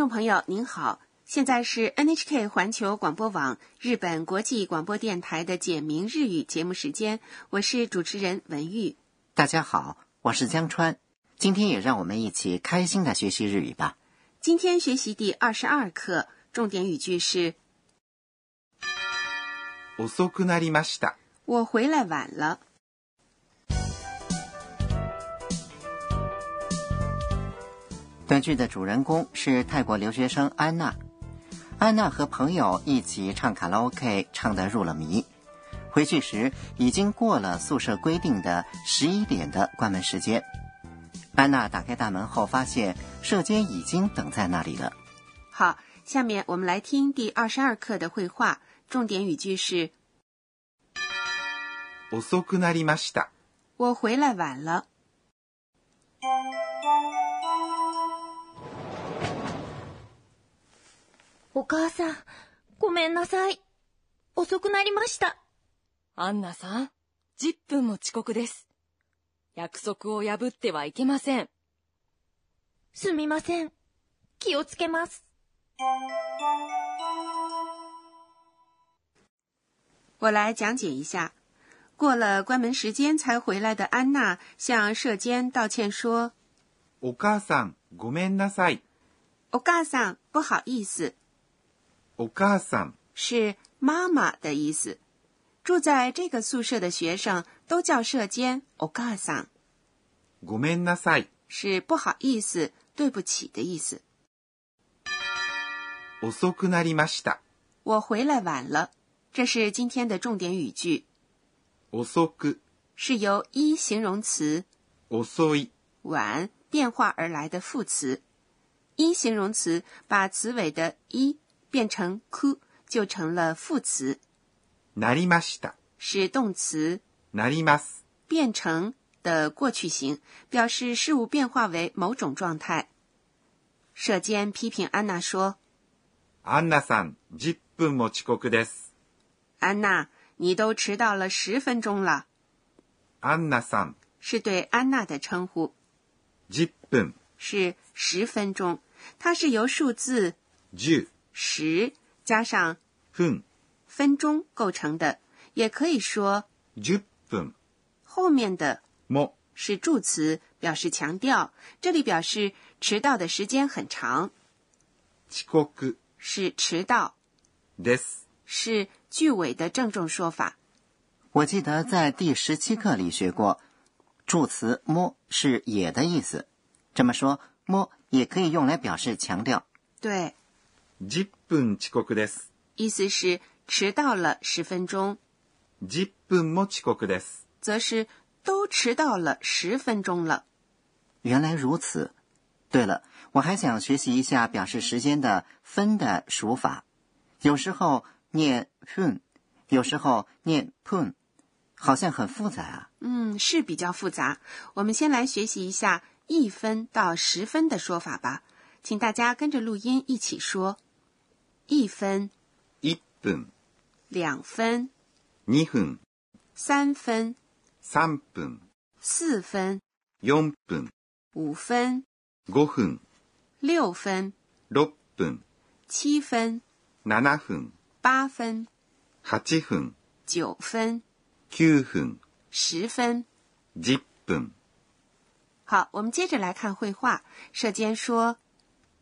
众朋友您好，现在是 NHK 环球广播网日本国际广播电台的简明日语节目时间，我是主持人文玉。大家好，我是江川。今天也让我们一起开心的学习日语吧。今天学习第二十二课，重点语句是遅くなりました。 “我回来晚了 短剧的主人公是泰国留学生安娜。安娜和朋友一起唱卡拉 OK，唱得入了迷。回去时已经过了宿舍规定的十一点的关门时间。安娜打开大门后，发现舍监已经等在那里了。”。好，下面我们来听第二十二课的绘画，重点语句是遅くなりました。 “我回来晚了 お母さん、ごめんなさい。遅くなりました。アンナさん、10分も遅刻です。約束を破ってはいけません。すみません。気をつけます。”。我来讲解一下。过了关门时间才回来的安娜向舍监道歉说お母さん、ごめんなさい。：“お母さん，不好意思。”お母さん、是妈妈的意思。住在这个宿舍的學生都叫舍监“お母さんごめんなさい。”，是不好意思、对不起的意思。遅くなりました。我回来晚了，这是今天的重点语句，遅く、是由一形容词遅い、晚变化而来的副词。一形容词把词尾的一 变成 ku，就成了副词，なりました。是动词なります。变成的过去形，表示事物变化为某种状态。舍监批评安娜说アンナさん、10分も遅刻です。：“安娜，你都迟到了十分钟了。アンナさん、”是对安娜的称呼， 10分、是十分钟。它是由数字10 十加上分、分钟构成的，也可以说10分后面的も是助词，表示强调。这里表示迟到的时间很长，遅刻是迟到，です。是句尾的郑重说法。我记得在第十七课里学过，助词“么”是也的意思。这么说，“么”也可以用来表示强调。对， 10分遅刻です。意思是迟到了十分钟， 10分も遅刻です。则是都迟到了十分钟了。原来如此。对了，我还想学习一下表示时间的分的数法，有时候念 fun，有时候念 pun，好像很复杂啊。嗯，是比较复杂。我们先来学习一下一分到十分的说法吧，请大家跟着录音一起说： 一分、 1分、两分、 2分、三分、 3分、四分、 4分、五分、 5分、六分、 6分、七分、 7分、八分、 8分、九分、 9分、十分。 10分。好，我们接着来看绘画。舍监说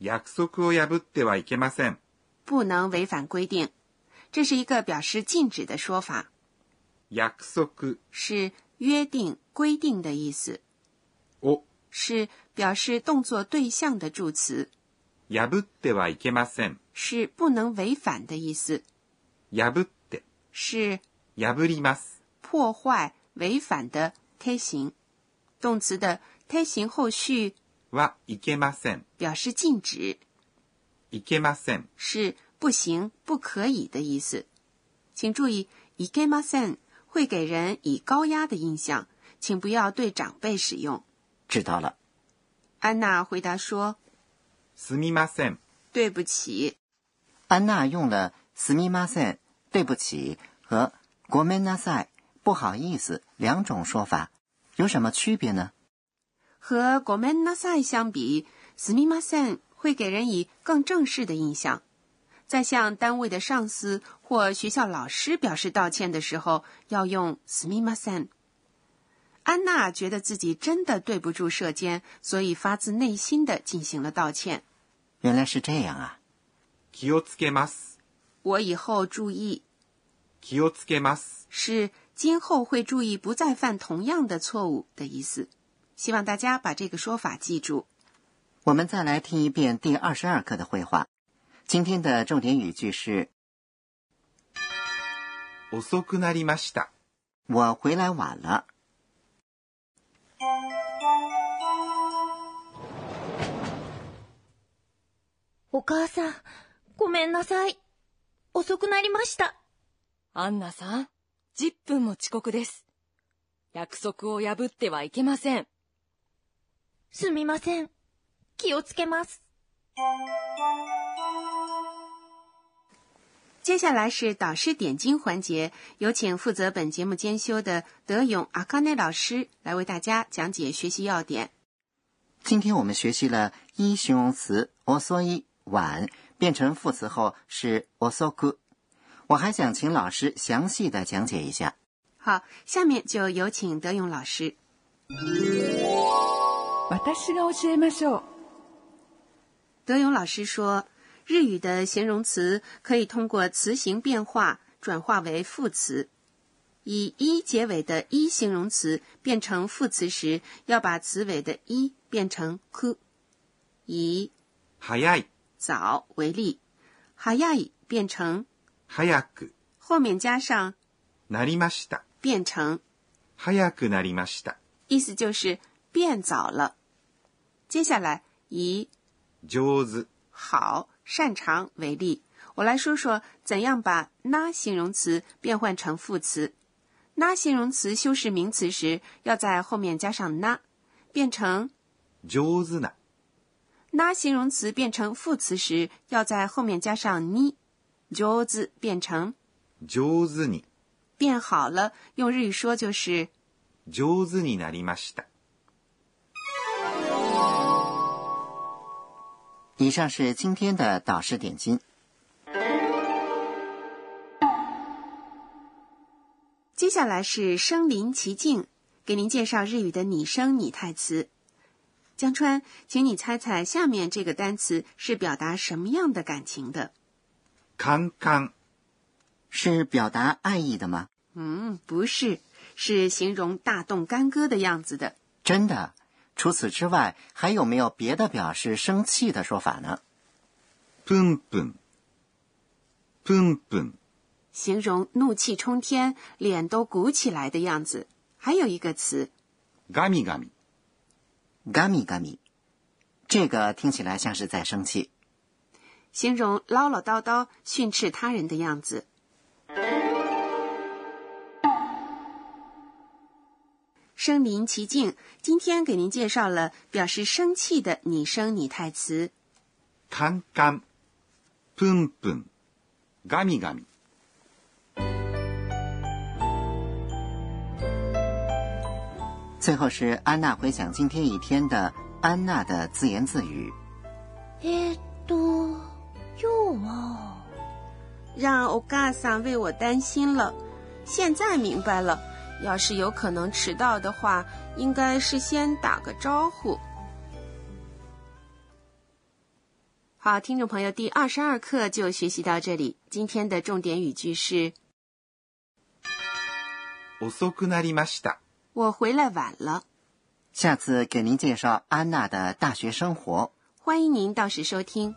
約束を破ってはいけません。 不能违反规定，这是一个表示禁止的说法，約束是约定、规定的意思，を是表示动作对象的助词，破ってはいけません。是不能违反的意思，破って、是破ります。破坏、违反的推形。动词的推形后续はいけません。表示禁止， いけません。是不行、不可以的意思。请注意，いけません会给人以高压的印象，请不要对长辈使用。知道了。安娜回答说すみません。：“对不起。安娜用了“すみません”对不起和“ごめんなさい”不好意思两种说法，有什么区别呢？”和ごめんなさい相比，すみません 会给人以更正式的印象。在向单位的上司或学校老师表示道歉的时候，要用すみません。安娜觉得自己真的对不住社监，所以发自内心的进行了道歉。原来是这样啊！気をつけます。我以后注意，気をつけます。是今后会注意不再犯同样的错误的意思。希望大家把这个说法记住。 我们再来听一遍第二十二课的绘画。今天的重点语句是遅くなりました。 “我回来晚了お母さん、ごめんなさい。遅くなりました。アンナさん、10分も遅刻です。約束を破ってはいけません。すみません。 気をつけます。接下来是导师点睛环节，有请负责本节目监修的德勇阿卡内老师来为大家讲解学习要点。”。今天我们学习了一形容词 “osoi” 晚变成副词后是 “osoku”。我还想请老师详细的讲解一下。好，下面就有请德勇老师。私が教えましょう。 德勇老师说，日语的形容词可以通过词形变化转化为副词。以一结尾的一形容词变成副词时，要把词尾的一变成 ku。以早い、早为例，早い变成早く、后面加上なりました。变成，早くなりました。意思就是变早了。接下来以 上手、好、擅长为例，我来说说怎样把那形容词变换成副词。那形容词修饰名词时，要在后面加上那，变成上手な、那形容词变成副词时，要在后面加上你。上手变成上手に、变好了，用日语说就是上手になりました。 以上是今天的导师点睛。接下来是身临其境，给您介绍日语的拟声拟态词。江川，请你猜猜下面这个单词是表达什么样的感情的？カンカン、是表达爱意的吗？嗯，不是，是形容大动干戈的样子的。真的？ 除此之外，还有没有别的表示生气的说法呢？プンプン、プンプン、形容怒气冲天、脸都鼓起来的样子。还有一个词，ガミガミ、嘎米嘎米，这个听起来像是在生气。形容唠唠叨叨、训斥他人的样子。 身临其境，今天给您介绍了表示生气的拟声拟态词。カンカン、プンプン、ガミガミ。最后是安娜回想今天一天的安娜的自言自语。えーっと、今日は、让欧嘎桑为我担心了。现在明白了， 要是有可能迟到的话，应该是先打个招呼。好，听众朋友，第二十二课就学习到这里。今天的重点语句是遅くなりました。 “我回来晚了下次给您介绍安娜的大学生活。”，欢迎您到时收听。